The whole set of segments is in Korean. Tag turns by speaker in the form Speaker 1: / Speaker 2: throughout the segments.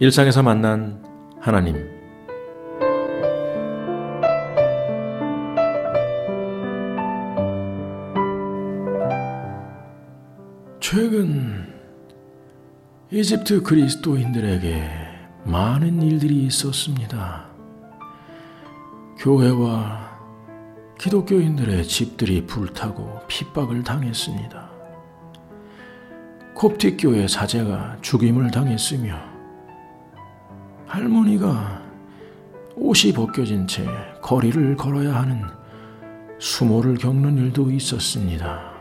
Speaker 1: 일상에서 만난 하나님. 최근 이집트 그리스도인들에게 많은 일들이 있었습니다. 교회와 기독교인들의 집들이 불타고 핍박을 당했습니다. 콥틱교회 사제가 죽임을 당했으며 할머니가 옷이 벗겨진 채 거리를 걸어야 하는 수모를 겪는 일도 있었습니다.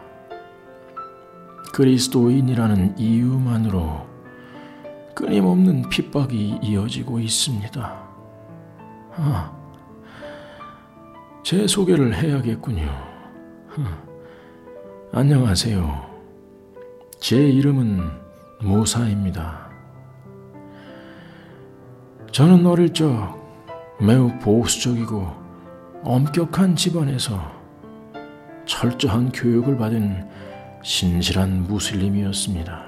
Speaker 1: 그리스도인이라는 이유만으로 끊임없는 핍박이 이어지고 있습니다. 아, 제 소개를 해야겠군요. 안녕하세요. 제 이름은 모사입니다. 저는 어릴 적 매우 보수적이고 엄격한 집안에서 철저한 교육을 받은 신실한 무슬림이었습니다.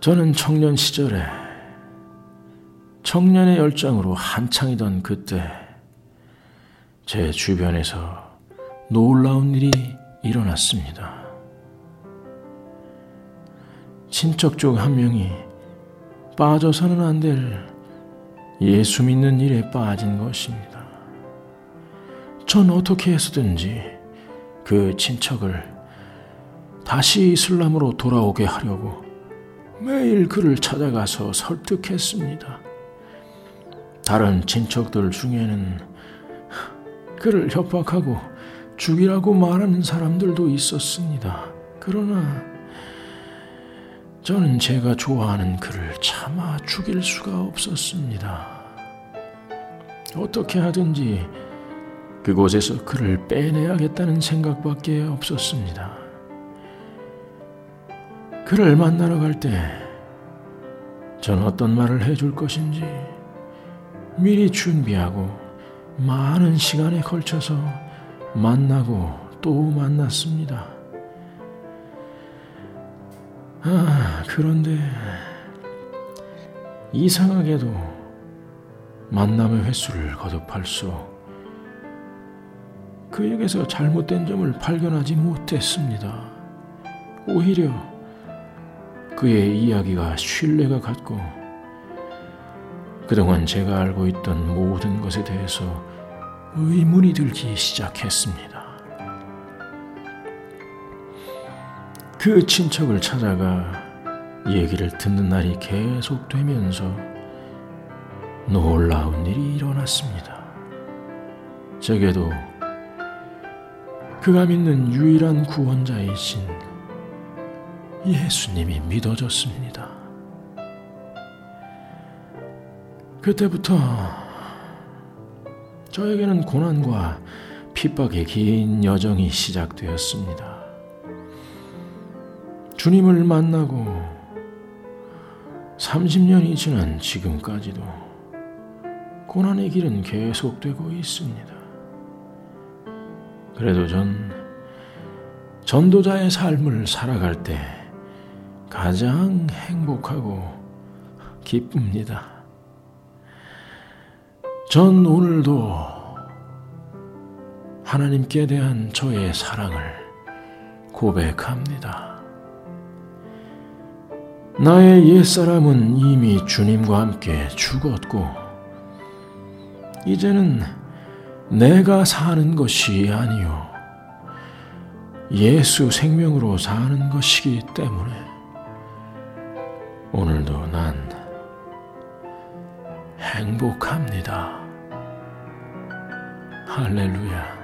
Speaker 1: 저는 청년 시절에 청년의 열정으로 한창이던 그때 제 주변에서 놀라운 일이 일어났습니다. 친척 중 한 명이 빠져서는 안 될 예수 믿는 일에 빠진 것입니다. 전 어떻게 해서든지 그 친척을 다시 이슬람으로 돌아오게 하려고 매일 그를 찾아가서 설득했습니다. 다른 친척들 중에는 그를 협박하고 죽이라고 말하는 사람들도 있었습니다. 그러나 저는 제가 좋아하는 그를 차마 죽일 수가 없었습니다. 어떻게 하든지 그곳에서 그를 빼내야겠다는 생각밖에 없었습니다. 그를 만나러 갈 때, 전 어떤 말을 해줄 것인지 미리 준비하고 많은 시간에 걸쳐서 만나고 또 만났습니다. 아, 그런데 이상하게도 만남의 횟수를 거듭할수록 그에게서 잘못된 점을 발견하지 못했습니다. 오히려 그의 이야기가 신뢰가 갔고 그동안 제가 알고 있던 모든 것에 대해서 의문이 들기 시작했습니다. 그 친척을 찾아가 얘기를 듣는 날이 계속되면서 놀라운 일이 일어났습니다. 제게도 그가 믿는 유일한 구원자이신 예수님이 믿어졌습니다. 그때부터 저에게는 고난과 핍박의 긴 여정이 시작되었습니다. 주님을 만나고 30년이 지난 지금까지도 고난의 길은 계속되고 있습니다. 그래도 전 전도자의 삶을 살아갈 때 가장 행복하고 기쁩니다. 전 오늘도 하나님께 대한 저의 사랑을 고백합니다. 나의 옛사람은 이미 주님과 함께 죽었고, 이제는 내가 사는 것이 아니요. 예수 생명으로 사는 것이기 때문에 오늘도 난 행복합니다. 할렐루야.